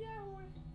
Yeah,